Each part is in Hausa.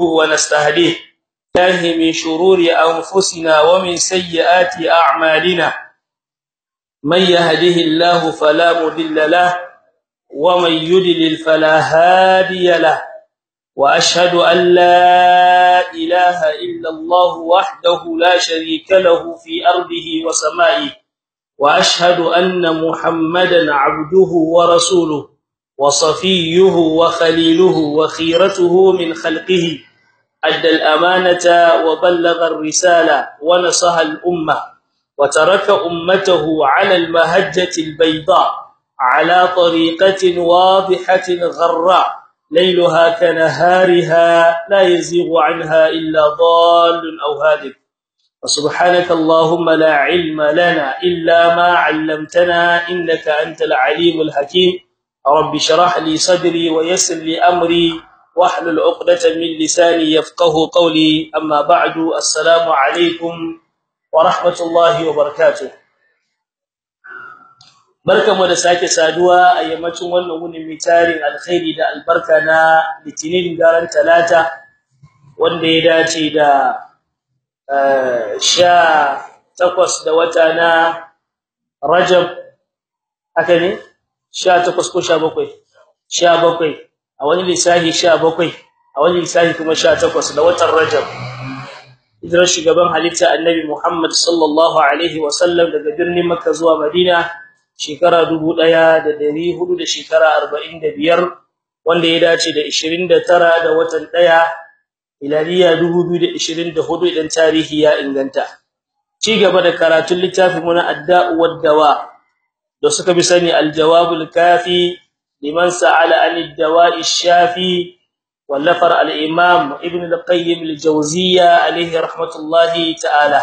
ونستهديه. الله من شرور أنفسنا ومن سيئات أعمالنا. من يهده الله فلا مضل له ومن يضلل فلا هادي له. وأشهد أن لا إله إلا الله وحده لا شريك له في أرضه وسمائه. وأشهد أن محمدا عبده ورسوله وصفيه وخليله وخيرته من خلقه. أدى الأمانة وبلغ الرسالة ونصح الأمة وترك أمته على المهجة البيضاء على طريقة واضحة غراء ليلها كنهارها لا يزيغ عنها إلا ضال أو هادك وسبحانك اللهم لا علم لنا إلا ما علمتنا إنك أنت العليم الحكيم. رب اشرح لي صدري ويسر لي أمري. واحلل عقده من لساني يفقهوا قولي اما بعد السلام عليكم ورحمه الله وبركاته barkamu da sake saduwa a yammacin wannan wuni mai tarin alkhairi da albarka na litinin garan talata wanda ya dace da sha takwas da wata na rajab haka ne sha takwas ko sha bakwai sha bakwai a wani lissafi sha bakwai a wani lissafi kuma sha takwas da watan rajab. Hijirar shugaban halitta annabi muhammad sallallahu alaihi wasallam daga birnin makka zuwa madina shekara 1400 da shekara 45 wanda ya dace da 29 da watan 1 miladiya 2024 idan tarihi ya inganta. Ci gaba da karatun littafin mu na adda'u wad-dawa da suka bi sani al-jawabul kafi liman sa'ala anid-dawa'i shafi wallafar al-imam ibn al-qayyim al-jawziyya alayhi rahmatullahi ta'ala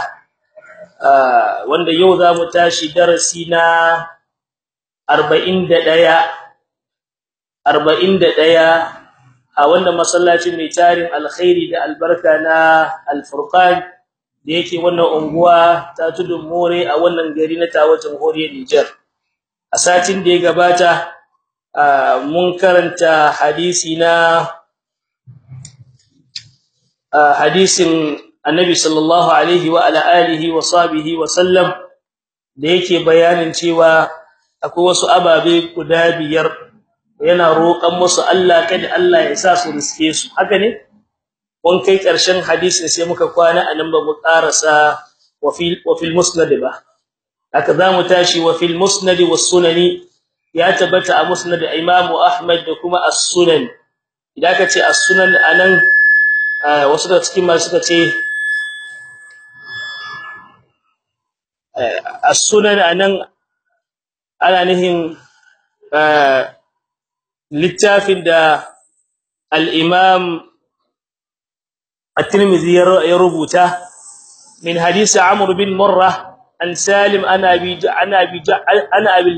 wanda yau za mu tashi darasi na 41 41 a wannan masallacin mai tarin alkhairi da albarka na al-furqan da yake wannan unguwa ta tudun more a wannan gari na tawa jamhuriyar Niger a satin da ya gabata mun karanta hadisi na hadisin annabi sallallahu alaihi wa ala alihi wa sahbihi wa sallam da yake bayanin cewa akwai wasu ababe guda biyar yana roƙan musu Allah kada Allah ya sa su riske su. Haka ne? Mun kai ƙarshen hadisin sai muka kwana a nan ba mu fil wa fil musnad ba. Haka za mu tashi wa fil musnad was sunani ya tabbata a musnad Imam Ahmad da kuma as-sunan. Idan ka ce as-sunan a nan wasu da cikin masu suka ce as-sunan a nan ana nihin littafin da al-imam at-tirmidhi ya rubuta min hadisi amr bin murrah an salim ana bi ana bi ana abi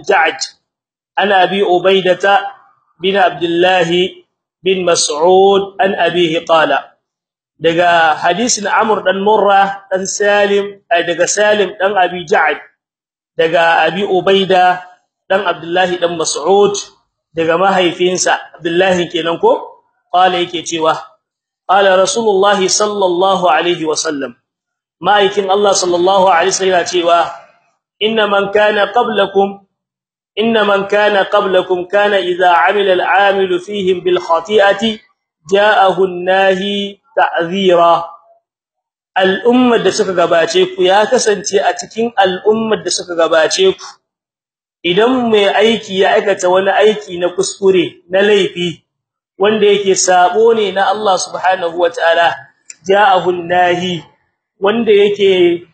al-ja'd ana bi ubaidata bin abdullah bin mas'ud an abihi qala daga hadisin amr dan murrah dan salim daga salim dan abi ja'd daga abi ubaida dan abdullahi dan mas'ud daga mahaifinsa abdullahi kenan ko qala yake cewa qala rasulullahi sallallahu alaihi wasallam ma'aikin allah sallallahu alaihi wasallam cewa inna man kana qablakum man kana qablakum kana idha amila al'amilu fihim bil khati'ati ja'ahu an-nahi ta'zira al'ummar da suka gabace ku ya kasance a cikin al'ummar da suka gabace ku. Idan mai aiki ya aikata wani aiki na kuskure na laifi wanda yake sabo ne na Allah subhanahu wataala ja'ahu nahi wanda yake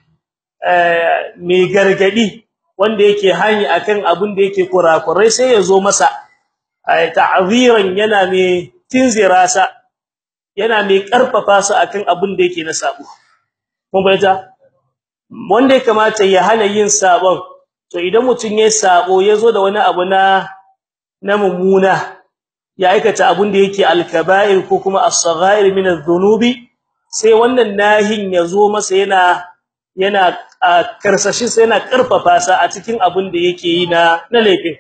mai gargaɗi wanda yake hani akan abin da yake kurakurai sai ya zo masa. Ta'ziran yana mai tinzirasa yana mai ƙarfafa su akan abin da yake na sabo. Kun bayyana wanda kamata ya hana yin sabon to idan mutun yayin sabo ya zo da wani abu na na mumuna ya aikata abun da yake al-kaba'ir ko kuma as-saghair min adh-dhunubi sai wannan nahin ya zo masa yana yana karsashin sai yana ƙarfafa sa a cikin abun da yake yi na na laifin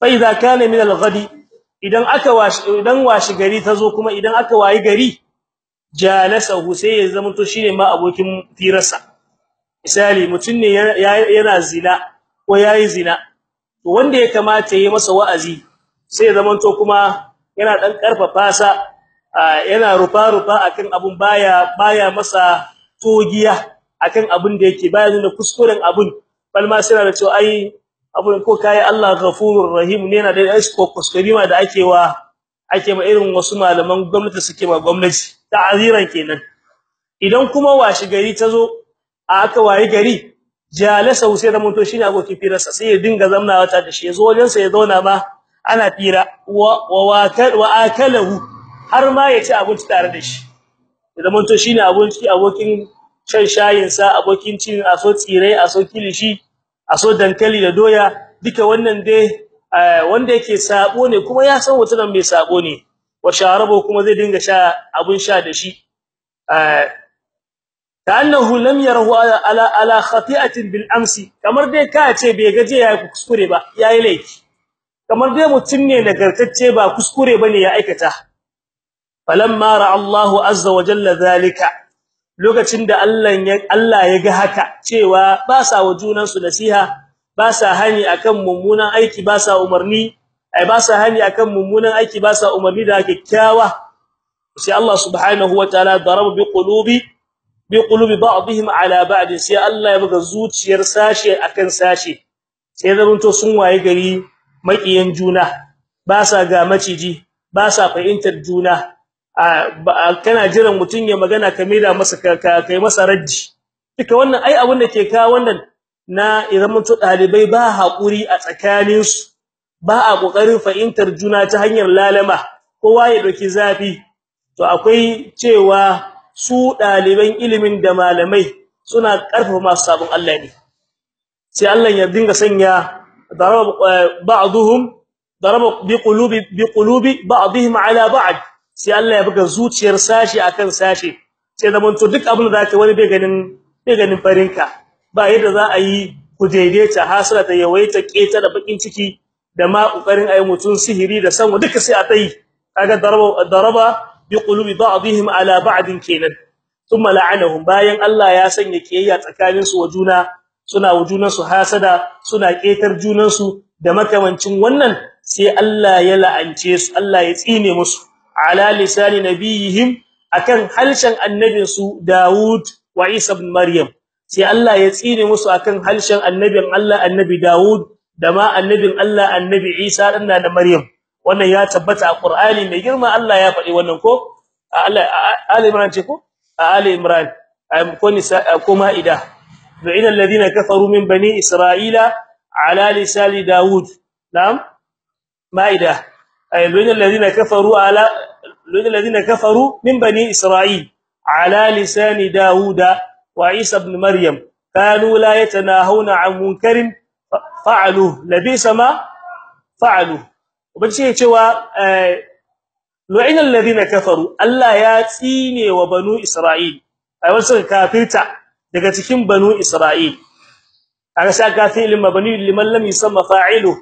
fa idza kana min al-ghadi idan aka washi idan washi gari ta zo kuma idan aka wayi gari jalasahu sai ya zama to shine ma abokin firarsa. Misali mutun ne yana zina ko yayi zina to wanda ya kamata yayi masa wa'azi sai ya zama to kuma yana dan ƙarfafa sa yana rufa rufa akan abun baya baya masa togiya. Akan abun da yake baya nuna kuskuren abun balma sai da cewa ai abun ko kai Allah ghafurur rahim ne yana da isko kuskurima da ake wa ake ma irin wasu malaman gwamnati suke ma gwamnati. Ta'aziran kenan. Idan kuma washi gari ta zo aka wayi gari jalasa sai da mun to shine abokin firarsa sai ya dinga zamna wata da shi ya zo wajen sa ya zauna ma ana fira wa wa akalahu har ma ya ci abinci tare da shi. Da mun to shine abinci abokin shan shayin sa abokin cin aso tsirai aso kilishi aso dankali da doya duka wannan dai wanda yake sabo ne kuma ya san mutunan mai sabo ne. Wa sharabo kuma zai dinga sha abun sha da shi. Kannahu lam yarahu ala ala khati'atin bil amsi. Kamar dai ka ce bai gaje ya kuskure ba yayi laifi. Kamar dai mutun ne nagartacce ba kuskure ba ne ya aikata. Falamma ra'a Allahu azza wa jalla zalika. Lokacin da Allah ya Allah ya ga haka cewa ba sa wa junan su nasiha ba sa hani akan mummunan aiki ba sa umarni ai ba sa hani akan mummunan aiki ba sa umarni da kyakkyawa. Sai Allah subhanahu wa ta'ala daraba bi qulubi bi qulubi ba'dihim ala ba'd. Sai Allah ya buga zuciyar sashe akan sashe. Sai zamanto sun waye gari makiyan juna ba sa ga maciji ba sa fahimtar juna. Kana jiran mutun ya magana kamera masa kai masa raddi. Duka wannan ai abin da ke ka wannan na idan mutu ɗalibai ba haƙuri a tsakanin su ba a ƙoƙarin fahimtar juna ta hanyar lalama kowa ya doki zafi. To akwai cewa su daliban ilimin da malamai suna ƙarfafa masu sabon Allah ne. Sai Allah ya dinga sanya daraba ba'dhum daraba biqulubi biqulubi ba'dihim ala ba'd. Sai Allah ya buga zuciyar sashi akan sashi sai zaman to duk abin da zaka wani bai ganin bai ganin farinka. Ba yadda za a yi ku daidaita hasala ta yawaita keta da bakin ciki da ma ƙoƙarin ayi mutun sihiri da sanwa duka sai a tayi kaga daraba daraba biqulubi ba'dihim ala ba'din kenan. Thumma la'anahum. Bayan Allah ya sanya kiyayya tsakanin su wa juna suna wujunan su hasada suna ketar junan su da makamancin wannan sai Allah ya la'ance su Allah ya tsine musu. Ala lisani nabiyihim akan halshen annabin su Dawud wa Isa ibn Maryam. Sai Allah ya tsine musu akan halshen annabin Allah annabi Dawud da ma annabin Allah annabi Isa dan da Maryam. Wannan ya tabbata a Qur'ani mai girma Allah ya faɗi wannan ko? Allah Ali Imran ce ko? Ali Imran ko nisa ko Maida. Du'ina alladhina kafaru min bani Isra'ila ala lisani Dawud. Na'am? Maida. Alladhina kafaru ala du'ina alladhina kafaru min bani Isra'il ala lisani Dawud wa Isa ibn Maryam kanu la yatanahuna 'an munkarin fa'alu labisa ma fa'alu ubace cewa lu'ina alladhina kafaru Allah ya tsine wa banu Isra'il ai wasu kafirta daga cikin banu Isra'il aka sa kafilin mabani liman lam yusamma fa'ilu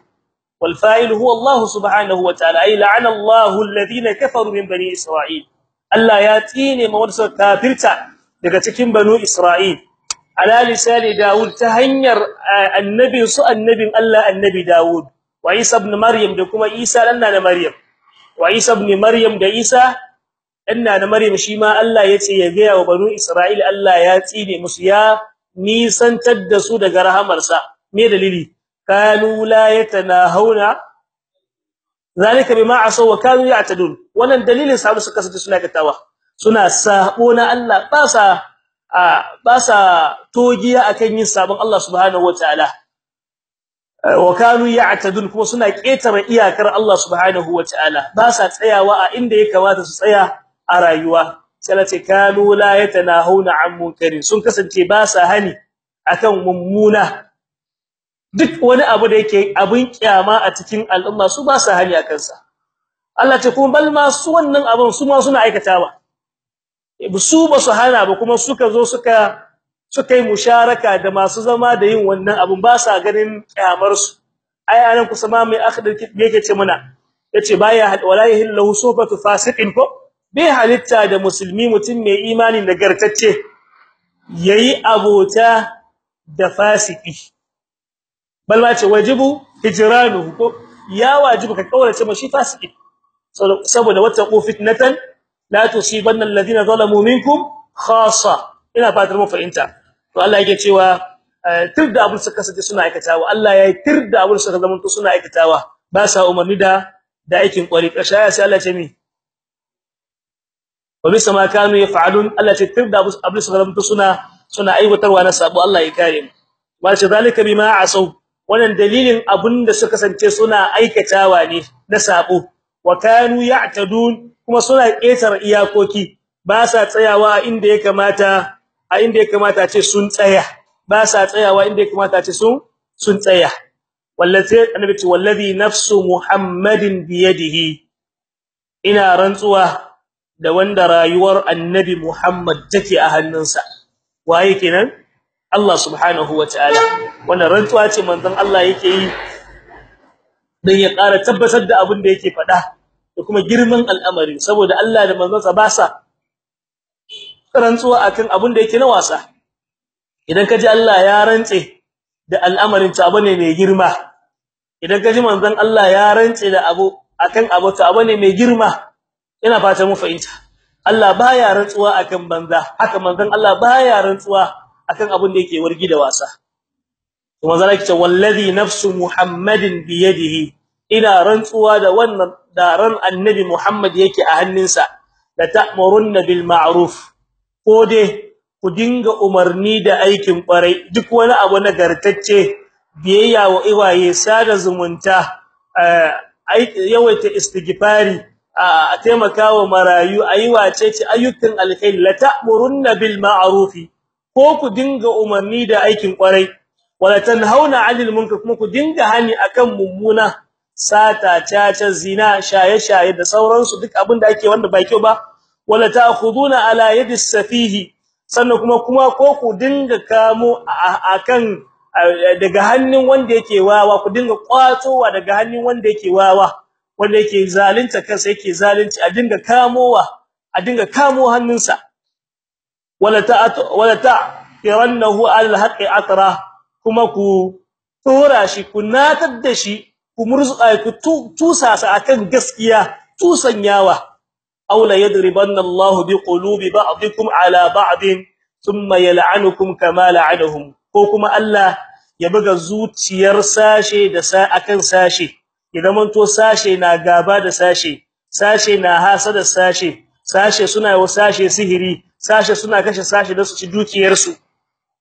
subhanahu wa ta'ala ay la'ana Allah alladhina kafaru min bani Isra'il Allah ya tsine ma wasu kafirta daga cikin banu Isra'il ala lisani Dawud ta hanyar annabin su annabin Allah annabi Dawud wa Isa ibn Maryam da kuma Isa dan na Maryam wa Isa ibn Maryam da Isa dan na Maryam shi ma Allah ya ce ya ga wa banu Isra'il Allah ya tsine musu ya nisantar da su daga rahamarsa me dalili kanu la yatanahuna zalika bima asaw wa kanu ya'tadun. Wannan dalilin sa suka kasance suna katawa suna sabo na Allah ba sa ba sa togiya akan yin sabon Allah subhanahu wataala wa kanu ya'tadun kuma suna ƙetare iyakar Allah subhanahu wataala ba sa tsayawa a inda ya kamata su tsaya a rayuwa. Ce kanu la yatanahuna an munkarin. Sun kasance ba sa hani akan mummuna. Duk wani abu da yake abin kiyama a cikin al'umma su ba sa hani akan sa Allah ce kuma bal ma su wannan abun su ma suna aikatawa. Su ba su hana ba kuma suka zo suka suka yi musharaka da masu zama da yin wannan abun ba sa ganin kyamar su ai a nan kusa ma mai akhdar yake ce muna ya ce baya wala yahillu sufatu fasiqin ko? Bai halitta da musulmi mutum mai imani nagartacce yayi abota da fasiki. Balma ce wajibu hijranuhu ko ya wajibu ka kaurace mashi fasiki. Saboda wata ko fitnatan la tusibanna alladhina zalamu minkum khassa. Ina fatar mu fahimta. To Allah yake cewa tirda abun suka kasance suna aikatawa. Allah ya tirda abun suka zama to suna aikatawa. Ba sa umarni da da aikin kwari kasha sai Allah ce mi? Wa bisa ma kanu yaf'alun. Allah ce tirda abun suka zama to suna suna aiwatarwa na sabo. Allah ya kare mu. Wa ce zalika bima asau wannan dalilin abunda suka kasance suna aikatawa ne na sabo wa kanu ya'tadun kuma suna ƙetar iyakoki. Ba sa tsayawa inda ya kamata a inda ya kamata ce sun tsaya. Ba sa tsayawa inda ya kamata ce sun sun tsaya. Wallazi annabi ce wallazi nafsu muhammadin biyadihi. Ina rantsuwa da wanda rayuwar annabi muhammad take a hannunsa. Waye kenan? Allah subhanahu wataala wannan rantsuwa ce manzon Allah yake yi dan ya ƙara tabbatar da abin da yake faɗa da kuma girman al'amari. Saboda Allah da manzonsa ba sa rantsuwa akan abin da yake na wasa. Idan kaji Allah ya rantse da al'amarin ta ba ne mai girma. Idan kaji manzon Allah ya rantse da abu akan abu ta ba ne mai girma ina fata mu fahimta. Allah baya rantsuwa akan banza. Haka manzon Allah baya rantsuwa akan abin da yake wargi da wasa. Kuma zalika ce wallazi nafsu muhammadin bi yadihi ina rantsuwa da wannan daran annabi muhammad yake a hannunsa. La ta'murunna bil ma'ruf. Ko dai ku dinga umarni da aikin ƙwarai. Duk wani abu nagartacce biyayya wa iwaye sada zumunta yawaita istighfari a taimakawa marayu ayi wace ce ayyukan alkhairi. La ta'murunna bil ma'ruf ko ku dinga umarni da aikin ƙwarai. Wala tanhauna 'anil munkar kuma ku dinga hani akan mummuna sata caca zina shaye-shaye da sauransu duk abin da ake wanda ba kyau ba. Wala ta'khuduna ala yadi safihi sannan kuma kuma ko ku dinga kamo akan daga hannun wanda yake wawa ku dinga kwatowa daga hannun wanda yake wawa wanda yake zalunta kansa yake zalunci a dinga kamowa a dinga kamo hannunsa. Wala ta wala ta yarannahu alhaqi atra kuma ku tora shi ku natar da shi ku murzuka ku tusasa akan gaskiya tusanyawa aw la yadribanna Allah bi qulubi ba'dikum ala ba'din thumma yal'anukum kama la'anahum. Ko kuma Allah ya buga zuciyar sashe da sa akan sashe idan mun to sashe na gaba da sashe sashe na hasada sashe sashe suna wa sashe sihiri sashe suna kashe sashe da su ci dukiyar su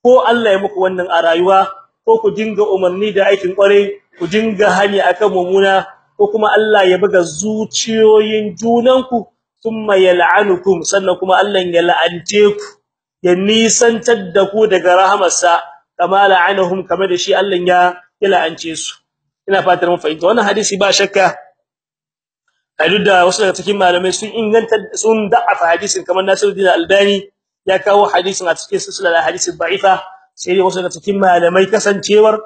ko Allah ya muku wannan a rayuwa ko ku dinga umarni da aikin kware ku dinga hani akan mumuna ko kuma Allah ya buga zuciyoyin junanku thumma yal'anukum sannan kuma Allah ya la'ante ku ya nisantar da ku daga rahamarsa kama la'anahum kama da shi Allah ya la'ance su. Ina fatar mun fahimta. Wannan hadisi ba shakka da wasu daga cikin malamai sun inganta sun da'afa hadisin kamar Nasiruddin Albani ya kawo hadisin a cikin silsilar hadisi da'ifa sai dai wasu daga cikin malamai kasancewar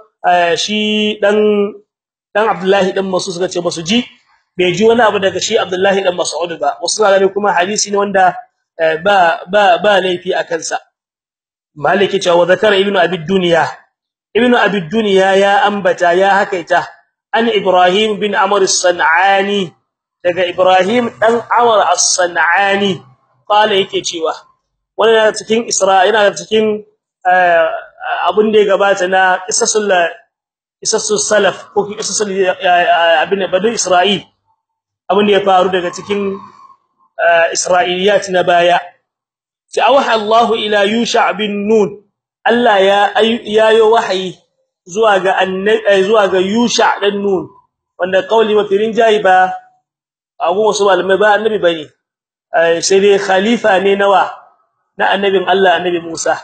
shi dan dan Abdullahi dan Mas'ud suka ce ba su ji bai ji wani abu daga shi Abdullahi dan Mas'ud ba. Wasu malamai kuma hadisi ne wanda ba ba ba laifi akan sa maliki cewa zakara ibnu abi dunya. Ibnu abi dunya ya ambata ya hakaita an ibrahim bin amr as-sanani daga ibrahim dan amr as-sanani. Kala yake cewa wannan cikin isra'ila cikin abun da ya gabata na qisasul qisasul salaf ko qisasul abin badu isra'il abun da ya faru daga cikin isra'iliyat na baya. Sai awaha Allah ila yusha bin nun. Allah ya yayo wahayi zuwa ga zuwa ga yusha dan nun. Wanda kauli mafirin jayi ba abu wasu malamai ba annabi ba ne. Sai dai khalifa ne nawa? Na annabin Allah annabi Musa.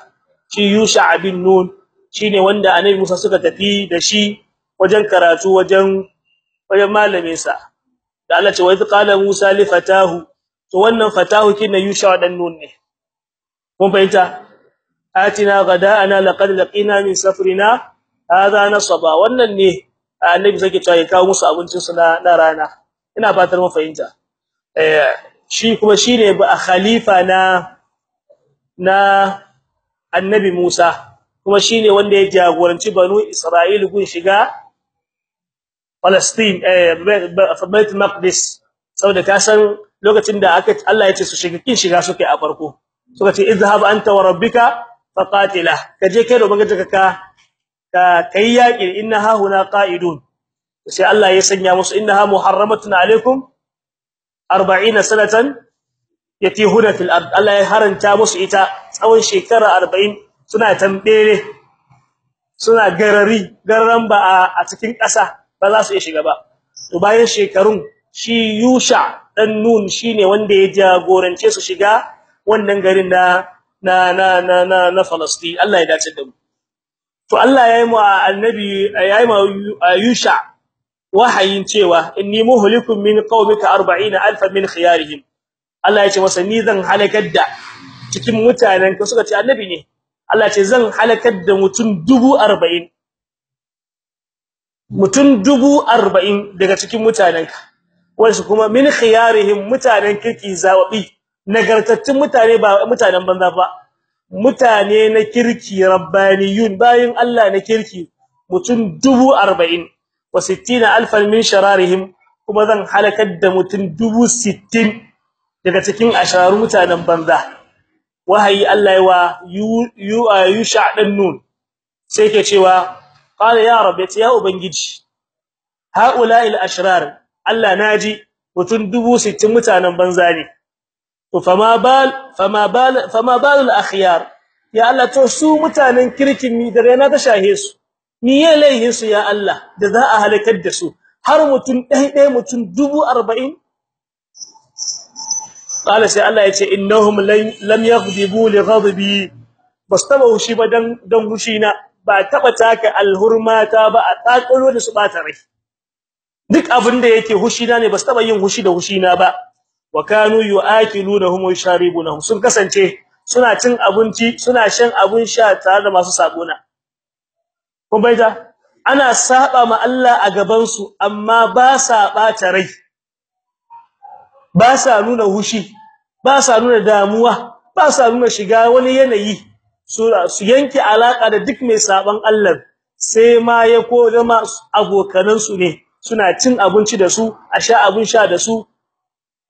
Shi yusha bin nun shine wanda annabi Musa suka tafi da shi wajen karatu wajen wajen malamin sa da Allah ce wa idh qala Musa li fatahu. To wannan fatahu kina yusha dan nun ne. Kun fahimta? Atina ghada'ana laqad laqina min safrina hadha nasaba. Wannan ne annabi cewa ya kawo musu abincin su na rana. Ina fatar mun fahimta. Eh shi kuma shine ba khalifa na na annabi Musa kuma shine wanda ya jagoranci banu Isra'il gun shiga Palestine eh Bait Maqdis. Saboda ka san lokacin da aka Allah ya ce su shiga kin shiga suke a farko. Suka ce izhab anta wa rabbika faqatila kaje kai da ɓangaren ka ka kai yaki innaha huna qa'idun. Sai Allah ya sanya musu innaha muharramatun alaikum 40 sanatan yatihuna fil ard. Allah ya haranta musu ita tsawon shekara 40 suna tambere suna garari gararan ba a cikin ƙasa ba za su iya shiga ba. To bayan shekarun shi Yusha dan Nun shine wanda ya jagorance su shiga wannan garin na na na na na, na Palestine Allah ya dace da mu. To Allah yayi mu annabi yayi mu Yusha wahayin cewa inni muhlikum min qaumika 40000 min khiyarihim. Allah ya ce masa ni zan halakar da cikin mutanen ka. Suka ce annabi ne. Allah ya ce zan halakar da mutum 40 mutum 40 daga cikin mutanen ka. Wasu kuma min khiyarihim mutanen kirki zawabi nagartattun mutane ba mutanen banza ba. Mutane na kirki rabbaniyun bayin Allah na kirki mutum 40 wa 60000 min shararihim kuma zan halakar da mutum 60 daga cikin asharu mutanen banza wahayi Allah yawa yusha dan nun sai ke cewa qala ya rabbi ya ubangiji haula'il ashrar Allah na ji mutum 60 mutanen banza ne to fama bal fama bal fama balul akhyar ya Allah to su mutanen kirkin ni da rana ta shahe su ni ya laihin su ya Allah da za a halakar da su. Har mutum ɗaya ɗaya mutum 40 qala sai Allah ya ce innahum lam yaghdibu li ghadbi. Bastabahu shi badan dan hushina ba taba taka alhurmata ba a tsakalo da su bata rai. Duk abin da yake hushina ne ba su taba yin hushi da hushina ba. Wa kanu yu'akilunahum wa yasharibunahum sun kasance suna cin abinci suna shan abun sha tare da masu sabona kun ana saba ma Allah a gaban su amma ba sa bata rai. Ba sa nuna hushi ba sa nuna damuwa ba sa nuna shiga wani yanayi. Su yanke alaka da duk mai saban Allah sai ma ya ko zama abokanan su ne suna cin abinci da su a sha abun sha da su.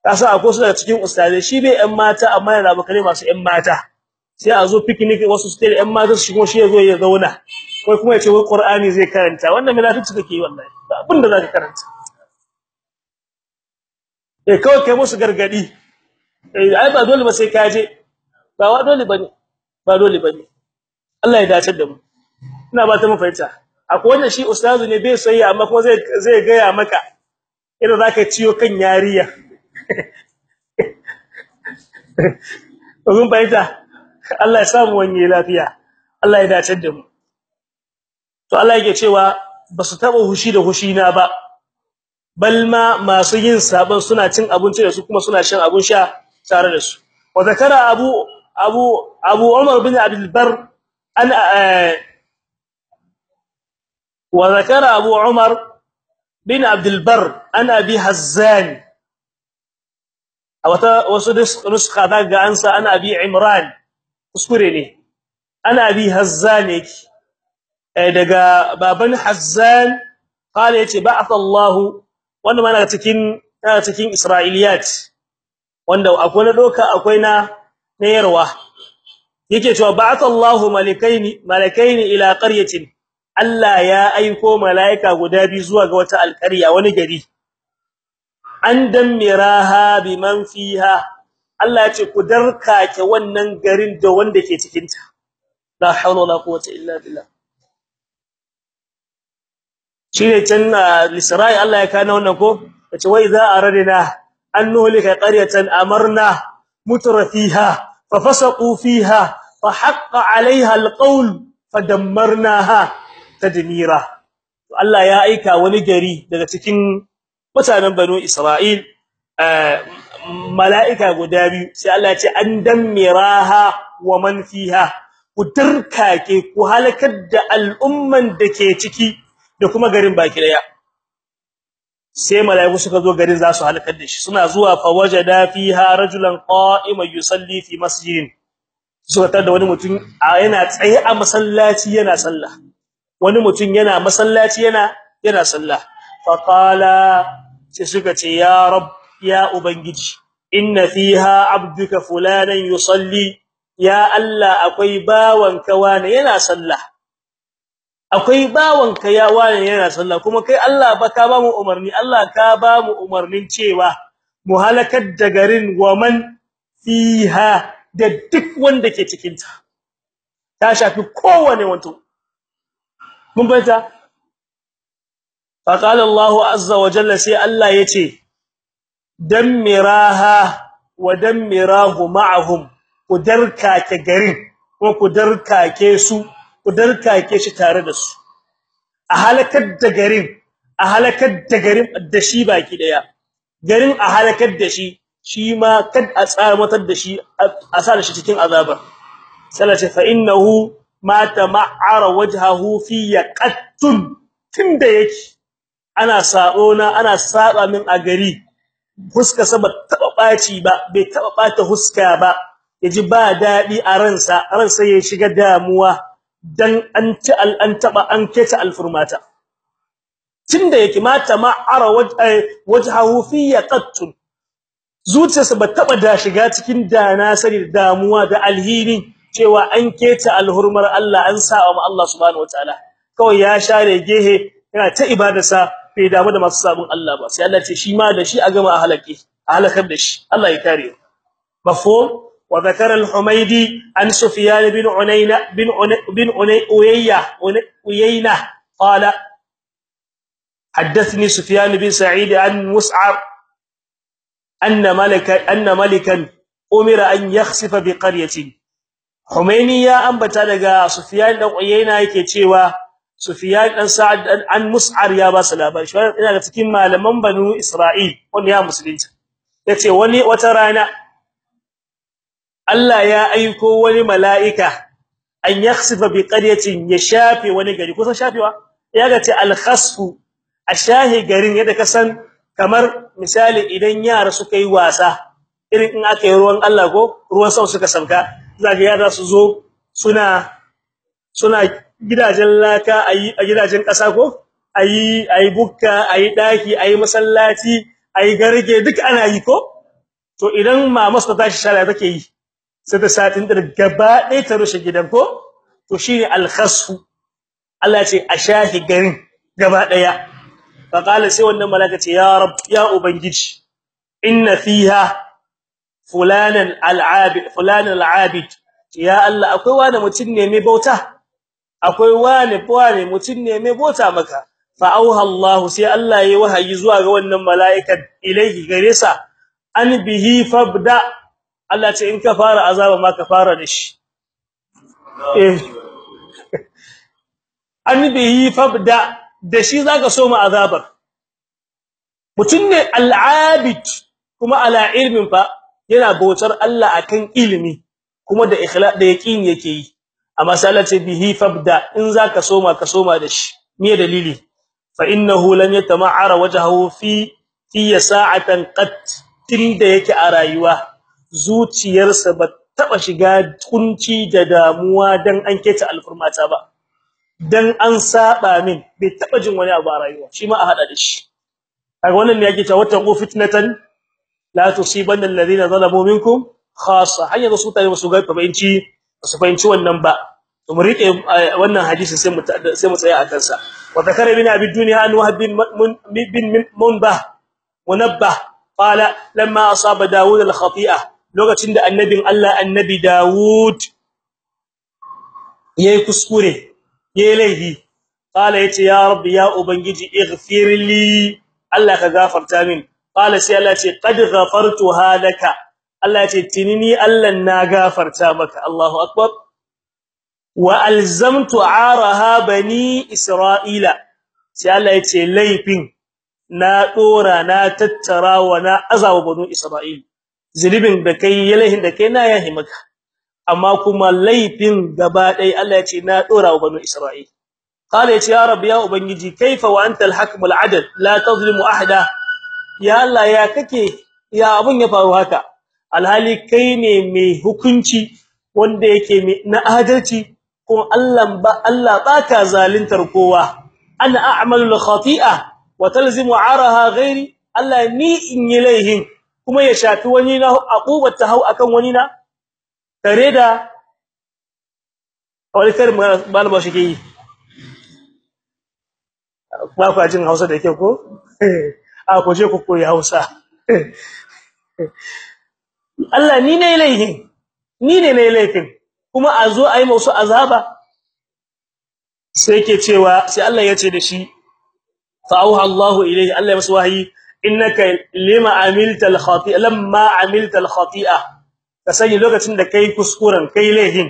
Kasa akwai su daga cikin ustazai shi bai ƴan mata amma yana bakare masu ƴan mata. Sai a zo picnic wasu su tare ƴan mata su shigo shi ya zo ya zauna. Kai kuma ya ce wai qur'ani zai karanta. Wannan milafici kake yi wallahi. Ba abin da zaka karanta. Eh kawai kai musu gargaɗi. Eh ai ba dole ba sai ka je. Ba wa dole ba ne. Ba dole ba ne. Allah ya dace da mu. Ina ba ta mu fahimta. Akwai wannan shi ustazu ne bai soyayya amma kuma zai zai ga ya maka idan zaka ciyo kan yariya Kun bayyana Allah ya samu wani lafiya. Allah ya dace da mu. To Allah yake cewa ba su taba hushi da hushina ba balma masu yin saban suna cin abinci da su kuma suna shan abun sha tare da su. Wa zakara abu abu abu umar bin abdul bar an wa zakara abu umar bin abdul bar ana bi hazzan. Awata wasu nuskha daga ansa ana bi imran. Kuskure ne. Ana bi hazzan yake. Daga baban hazzan qala ya ce ba'atha Allah wanda mana cikin cikin isra'iliyat wanda akwai na doka akwai na nayarwa yake cewa ba'atha Allah malakaini malakaini ila qaryatin. Allah ya aiko malaika guda biyu zuwa ga wata alƙarya wani gari. An dammiraha biman fiha. Allah ya ce ku darkake wannan garin da wanda ke cikin ta la hawla wala quwwata illa billah. Shine can lisra'i Allah ya kana wannan ko? Yace wa idza aradna an nuhlika qaryatan amarna mutrafiha fafasaqu fiha fa haqqa 'alayha alqawl fadammarnaha tadmira. Allah ya aika wani gari daga cikin mutanen banu Isra'il mala'ika guda biyu. Sai Allah ya ce an dammiraha wa man fiha. Ku dirkake ku halakar da al'umman da ke ciki da kuma garin baki ɗaya. Sai malaiku suka zo garin za su halakar da shi. Suna zuwa fa wajada fiha rajulan qa'iman yusalli fi masjidin. Suka tada wani mutum yana tsaye a masallaci yana sallah. Wani mutum yana masallaci yana yana sallah. Fa qala sai suka ce ya rab ya ubangiji inna fiha abduka fulanan yusalli. Ya Allah akwai bawanka wani yana sallah. Akwai bawanka ya wani yana sallah kuma kai Allah ba ka ba mu umarni Allah ka ba mu umarnin cewa mu halakar da garin wa man fiha da duk wanda ke cikin ta ta shafi kowane wato mun bayyana fa qala Allah azza wa jalla sai Allah ya ce dammiraha wa dammirahu ma'ahum ku darkake garin ko ku darkake su ku darkake shi tare da su. A halakar da garin a halakar da garin da shi baki ɗaya garin a halakar da shi shi ma kad a tsamatar da shi a sa shi cikin azabar. Sallace fa innahu ma tama'ara wajhahu fi yaqattun tunda yake ana sabo na ana saba min a gari huska sa ba taba ɓaci ba bai taba bata huska ba. Yaji ba daɗi a ransa ransa ya shiga damuwa. Dan an ci al an taba an keta alfurmata. Tunda yake mata ma'ara wajhahu fi zuciyarsa ba taba da shiga cikin dana sani damuwa da alhini cewa an keta alhurmar Allah an sa'a ma Allah subhanahu wataala kawai ya share gehe yana ta ibadarsa bai damu da masu sabon Allah ba. Sai Allah ce shi ma da shi a gama halake halakar da shi. Allah ya kare mafhum? wa zakara al-humaydi an sufyan bin unayna bin bin uyayya uyayna qala حدثني سفيان بن سعيد عن مسعر أن ملك أن ملكا أمر أن يخسف بقرية حميني يا أنبتا daga Sufyan dan Uyayna yake cewa Sufyan dan Sa'ad an Mus'ar ya ba su labari shi ina da cikin malaman Banu Isra'il wanda ya musulunta yace wani wata rana Allah ya aiko wani mala'ika an yakhsifa bi qaryatin ya shafe wani gari. Kusan shafewa? Yaga ce al-khasfu ashahi garin yadda ka san kamar misali idan yara suka yi wasa irin in aka yi ruwan Allah ko ruwan sama suka sauka zaka yara su zo suna suna gidajen laka ayi a gidajen kasa ko? Ayi ayi bukka ayi daki ayi masallaci ayi garge duk ana yi ko? To idan mama su tashi shara take yi sai ta satin da gaba ɗaya ta rushe gidan ko? To shine al-khasfu. Allah ce ashahi garin gaba ɗaya. Faqala sai wannan malaka ce ya rab ya ubangiji inna fiha fulanan al'abid fulanan al'abid. Ya Allah akwai wani mutum ne mai bauta? Akwai wani wani mutum ne mai bauta maka? Fa auha Allah sai Allah yayi wahayi zuwa ga wannan mala'ikan ilaihi gare sa. An bihi fabda Allah ce in ka fara azaba ma ka fara da shi. Eh. An bihi fabda da shi zaka so mu azabar. Mutun ne al'abid kuma ala ilmin fa yana bautar Allah akan ilimi kuma da ikhlas da yaqin yake yi. Amma salati bihi fabda in zaka soma ka soma da shi. Me dalili? Fa innahu lan yatama'ara wajhahu fi fi sa'atan qat tinda yake a rayuwa. Zuciyarsa ba taba shiga kunci da damuwa dan an keta alfurmata ba. Dan an saba min bai taba jin wani abu a rayuwa shi ma a hada da shi. Kaga wannan ne yake cewa? Taqu fitnatan la tusibanna alladhina zalamu minkum khassa. Hanya da su tare su ga fahimci su fahimci wannan ba. To mu riƙe wannan hadisi sai mu sai mu tsaya a kansa. Wa zakara bin abi dunya an wahab bin bin munbah munabbah qala lamma asaba daud al khati'a lokacin da annabin Allah annabi daud yayi kuskure yayi laifi. Qala ya ce ya rabbi ya ubangiji ighfirli Allah ka gafarta min. Qala sai Allah ce qad ghafartu halaka. Allah ce tinini Allah na gafarta maka. Allahu akbar. Wa alzamtu araha bani isra'ila. Sai Allah ya ce laifin na dora na tattara wa na azawa banu isra'il. Zulubin da kai yalahin da kai na yahi maka. Amma kuma laifin gaba dai Allah ya ce na dora wa banu isra'il. Qala ya rabbi ya ubangiji kaifa wa anta al-hakm al-adl la tazlimu ahada. Ya Allah ya kake ya abun ya faru haka? Alhali kai ne mai hukunci wanda yake na adalci kuma Allah ba Allah baka zalintar kowa. Ana a'malu al-khati'a wa talzimu 'araha ghairi? Allah ni in yi laihin kuma ya shafi wani na aqubar ta hau akan wani na tare da wani malama shi ke yi. Ba ku jin Hausa da ke ko? A ku je ku koyi Hausa. Allah ni ne laihin ni ne ne laifin. Kuma a zo ayi musu azaba. Sai yake cewa sai Allah ya ce da shi fa auha Allahu ilayhi. Allah ya masa wahayi. Innaka lima amilta al-khati'a lamma amilta al-khati'a. Kasani lokacin da kai kuskuren kai laifin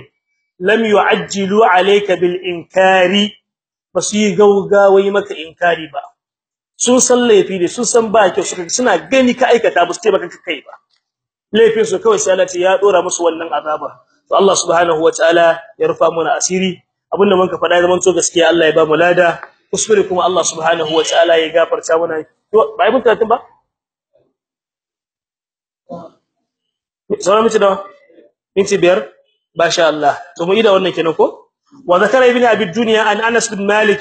lam yu'ajjilu alayka bil inkari ba su gaugawai maka inkari ba. Sun san laifi ne sun san ba kyau suna gani ka aikata ba su ce baka kai ba. Laifin su kawai sai Allah ya dora musu wannan azaba. To Allah subhanahu wataala ya rufa mana asiri. Abinda mun ka faɗa zaman to gaskiya Allah ya ba mu lada. Kuskure kuma Allah subhanahu wataala ya gafarta mana. Ba ibn tatin ba? Sauran miki da minti biyar? Basha Allah. To mu ida wannan kenan ko? Wa zakara ibn abi dunya an Anas bin Malik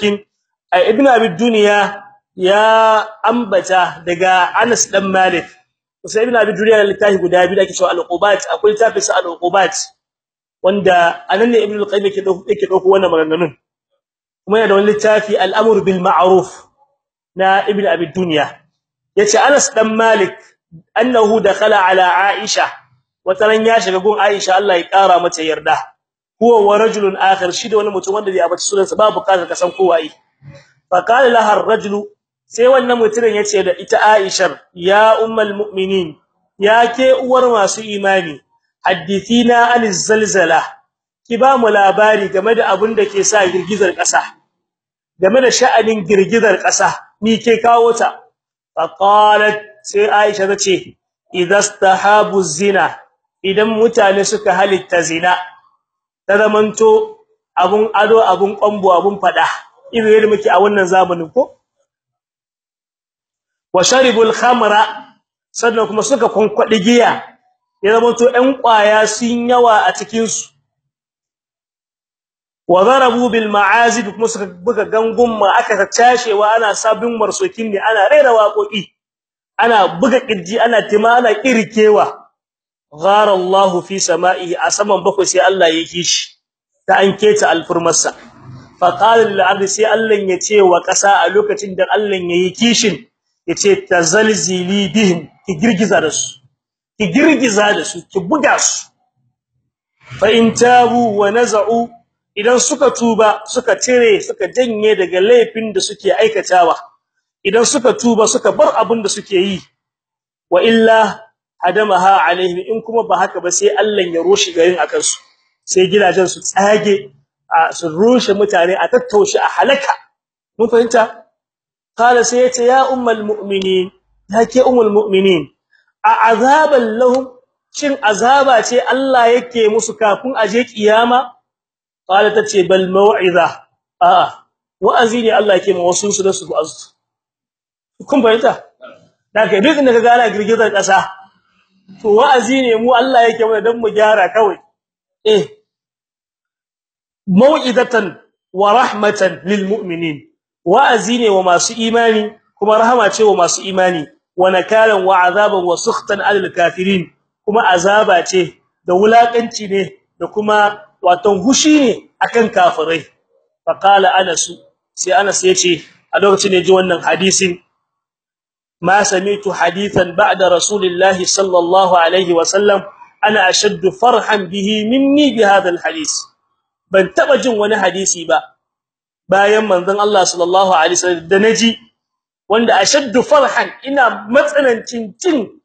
ay ibn abi dunya ya ambata daga Anas dan Malik. Sai ibn abi dunya littafi guda biyu da ake cewa al-uqubat akwai littafin sa al-uqubat wanda a nan ne ibn al-qayyim yake ɗauko wannan maganganun. Kuma yana da wani littafi al-amr bil ma'ruf. Na ibn abi dunya. Yace Anas dan Malik annahu dakhala ala Aisha. Wataran ya shiga gun Aisha Allah ya kara mata yarda. Huwa wa rajulun akhar. Shi da wani mutum wanda bai abaci sunansa ba buƙatar ka san kowa yi fa qala laha ar-rajulu sai wannan mutumin ya ce da ita Aisha ya ummul mu'minin ya ke uwar masu imani hadithina aniz zalzala ki ba mu labari game da abin da ke sa girgizar ƙasa game da sha'anin girgizar ƙasa. Ni ke kawo ta? Fa qalat sai Aisha tace idastahabu zina. Idan mutane suka halitta zina ta zamanto abun ado abun kwambo abun fada irin yadda muke a wannan zamanin ko? Wa sharibul khamra sannan kuma suka konkwadi giya. Ya zamanto ɗan ƙwaya sun yawa a cikin su wa darabu bil ma'azib kuma suka buga gangun ma aka tashewa ana sabin marsokin ne ana rera waƙoƙi ana buga ƙirji ana tima ana kirkewa ghara Allahu fi sama'i a saman bakwai sai Allah ya kishi ta an keta alfurmarsa. Fa qala lil ardi sai Allah ya ce wa ƙasa a lokacin da Allah yayi kishin ya ce tazalzili bihim ki girgiza da su ki girgiza da su ki buga su. Fa in wa naza'u idan suka tuba suka cire suka janye daga laifin da suke aikatawa. Idan suka tuba suka bar abin da suke yi. Wa illa hadamaha alaihim in kuma ba haka ba sai Allah ya roshi garin akan su sai gidajen su tsage su rushe mutane a tattaushe a halaka. Mun fahimta? Qala sai ya ce ya ummul mu'minin yake ummul mu'minin a azaban lahum shin azaba ce Allah yake musu kafin aje kiyama? Qala tace bal mau'iza a wa'azi ne Allah yake ma wasu su da su azu kun fahimta? Da kai duk inda ka gana girgizar kasa to wa'azi ne mu Allah yake mana dan mu gyara kawai. Eh. Mau'izatan wa rahmatan lil mu'minin. Wa'azi ne wa masu imani kuma rahama ce wa masu imani. Wa nakalan wa azaban wa sukhtan kafirin kuma azaba ce da wulakanci ne da kuma wato hushi ne akan kafirai. Fa qala anas sai anas ya ce a lokacin ne ji wannan hadisin ma samitu hadithan ba'da rasulillahi sallallahu alaihi wa sallam ana ashaddu farhan bihi minni bi hadha alhadith. Ban taba jin wani hadisi ba bayan manzon Allah sallallahu alaihi wasallam da na ji wanda ashaddu farhan ina matsanancin jin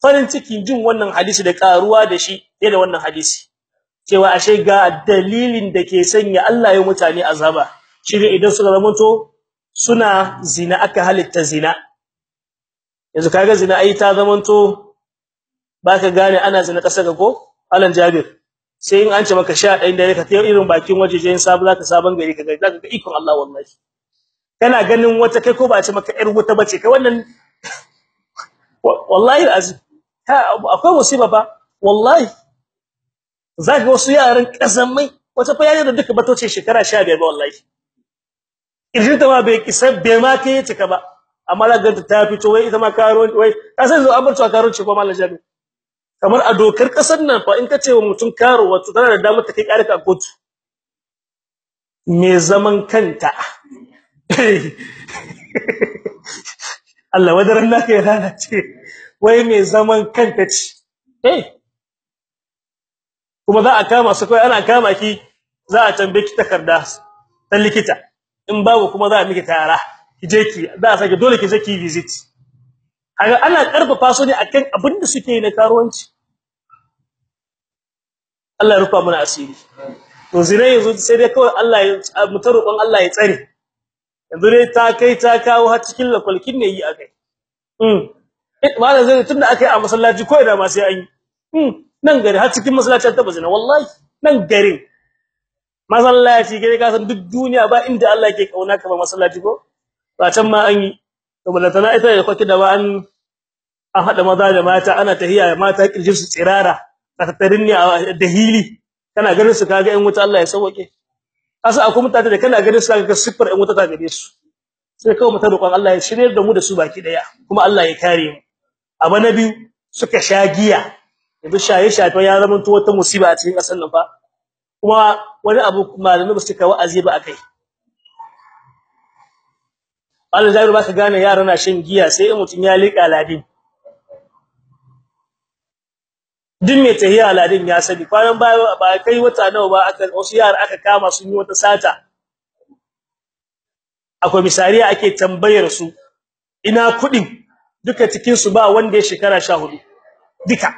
farin cikin jin wannan hadisi da karuwa da shi da wannan hadisi. Cewa ashe ga dalilin da ke sanya Allah ya mutane azaba. Shi idan suka zamanto suna zina aka halitta zina. Yanzu kaga zina ai ta zamanto baka gane ana zina kasa ga ko? Alan jabir sai in an ce maka 11 dare ka tayi irin bakin wajejen sabu zaka saban gari ka zaka ga ikon Allah wallahi. Kana ganin wata kai ko ba a ce maka yar wuta bace kai wannan wallahi azim akwai musiba ba wallahi. Zaka wasu yaran kazamai wata fa yayin da duka batoce shekara 15 ba wallahi. Irin ta ma bai kisa bai ma kai cika ba. Amma ganta ta fito wai ita ma karo wai ka san zo an bar karo ce ko mallan jabi kamar a dokar ƙasar nan fa in ka ce wa mutum karo wato tana da damar ta kai kare ka kotu. Me zaman kanta? Allah wadaran naka ya lalace. Wai me zaman kanta ce? Eh. Kuma za a kama su kai ana kama ki za a tambaye ki takarda ta likita. In babu kuma za a miki tara. Kije ki za a sake dole ki je ki visit. Haka ana ƙarfafa su ne akan abin da suke na karuwanci. Allah ya rufa mana asiri. To zina yanzu sai dai kawai Allah ya mutarubin Allah ya tsare. Yanzu dai ta kai ta kawo har cikin lakwalkin ne yi akai mm malam zai tunda akai a masallaci ko da ma sai an yi. Mm nan gari har cikin masallaci ta bazina wallahi nan garin masallaci kai ka san duk duniya ba inda Allah yake ƙauna ka ba masallaci ko? Ba can ma an yi. To balantana ita da kwaki da ba an an hada maza da mata ana tahiya mata ƙirjin su tsirara tattarin ne da hili. Kana ganin su kaga in wuta Allah ya sauke asa akwai mutane da kana ganin su kaga siffar in wuta ta gare su. Sai kawai mutane roƙon Allah ya shirye da mu da su baki ɗaya kuma Allah ya kare mu. Abu na biyu suka sha giya. Yanzu shaye shafe ya zama to wata musiba a cikin ƙasar nan fa. Kuma wani abu malamai ba su kawo wa'azi ba akai Allah zai ba ka gane yara na shan giya sai in mutun ya lika ladin. Din me tahiya ladin ya sani. Kwanan baya ba kai wata nawa ba aka wasu yara aka kama sun yi wata sata. Akwai misariya ake tambayar su ina kuɗin duka cikin su ba wanda ya shekara 14 duka.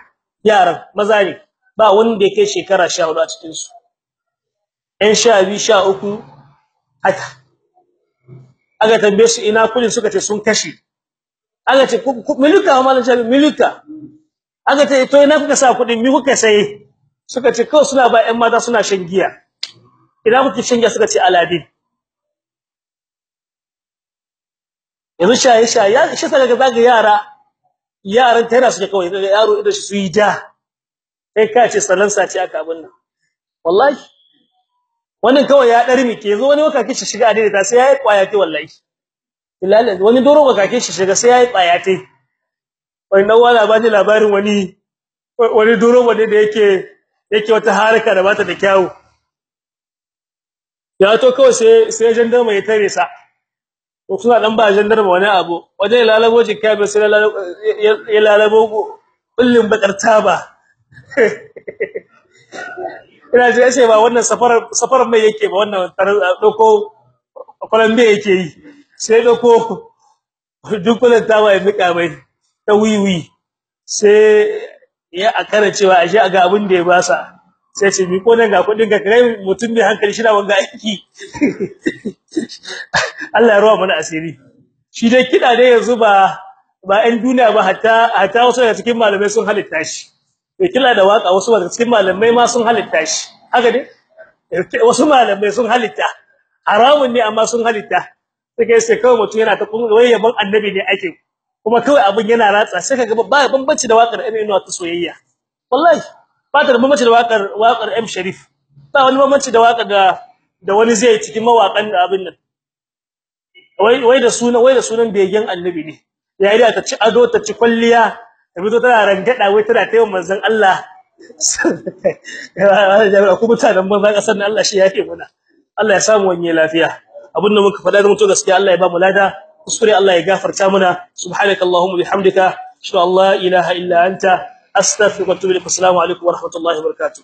Yaran maza ne. Ba wanda yake shekara 14 a cikin su ɗan 12 13 haka. Aka tambaye su ina kuɗin suka ce sun kashe. Aka ce miluka mallan shabi miluka aka ce to ina kuka sa kuɗin mi kuka saye? Suka ce kawai suna ba ƴan mata suna shan giya. Ina kuke shan giya? Suka ce aladin. Yanzu shaye shaye shi saka ga zaga yara yaran tana suke kawai kaga yaro idan shi su yi ja. Sai ka ce salansa ce aka abin nan. Wallahi. Wannan kawai ya dar miki ya zo wani waƙa kishi shiga adai ta sai yayi kwayate wallahi. Billahi wani doro waƙa kishi shiga sai yayi kwayate wannan wala ba ni labarin wani wani doro wanda da yake yake wata haraka da bata da kyawu. Ya to kawai sai sai jandarma ya tare sa. To suna dan ba jandarma wani abu. Wajen lalabo jikka bai sai ya lalabo kullun bakar taba. Ina ji sai ba wannan safar safar mai yake ba wannan doko Colombia yake yi. Sai doko dukkan taba ya mika mai ta wiwi. Sai ya akara cewa ashe ga abin da ya basa sai ce mi ko nan ga kuɗin ka kai mutum mai hankali shi da wanga aiki. Allah ya ruwa mana asiri. Shi dai kida dai yanzu ba ba ɗan duniya ba hatta hatta wasu daga cikin malamai sun halitta shi. Bai kila da waƙa wasu daga cikin malamai ma sun halitta shi. Haka dai wasu malamai sun halitta. Haramun ne amma sun halitta. Sai sai kawai mutum yana ta kuma wai yaban annabi ne ake. Kuma kawai abin yana ratsa sai kaga ba bambanci da waƙar Aminu ta soyayya. Wallahi ba ta bambanci da waƙar waƙar M Sharif. Ba wani bambanci da waƙar da da wani zai cikin mawakan abin nan. Wai wai da sunan wai da sunan begen annabi ne. Yayi da ta ci ado ta ci kulliya ta fito tana rangada wai tana tayin manzon Allah. Ku mutanen banza ƙasar Allah shi yake muna Allah ya samu wanye lafiya. Abinda muka faɗa da mutu gaskiya Allah ya ba mu lada. Kuskure Allah ya gafarta muna subhanakallahumma bihamdika insha Allah ilaha illa anta astaghfiruka wa atubu ilaik assalamu alaikum wa rahmatullahi wa barakatuh.